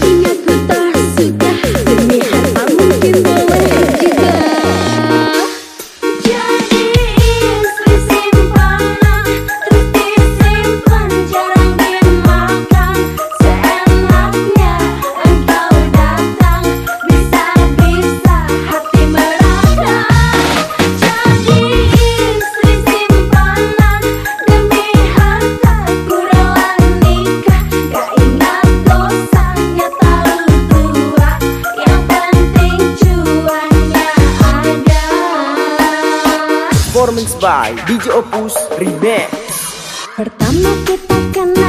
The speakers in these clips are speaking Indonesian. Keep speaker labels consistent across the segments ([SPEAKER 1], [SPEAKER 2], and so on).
[SPEAKER 1] Jadinya Performance by DJ Opus Remix.
[SPEAKER 2] Pertama kita
[SPEAKER 1] kenal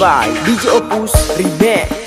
[SPEAKER 1] by DJ Opus Remix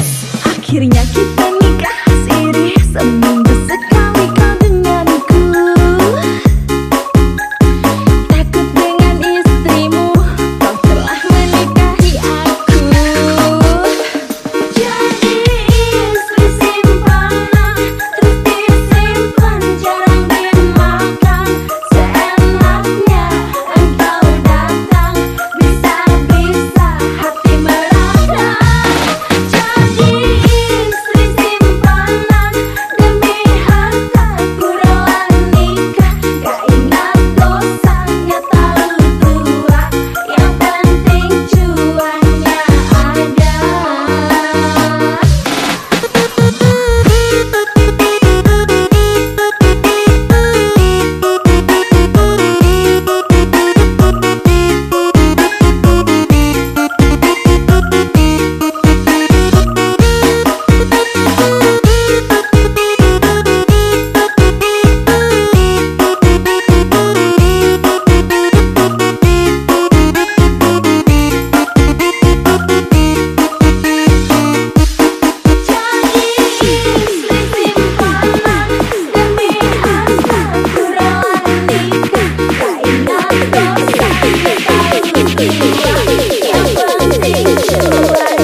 [SPEAKER 2] what I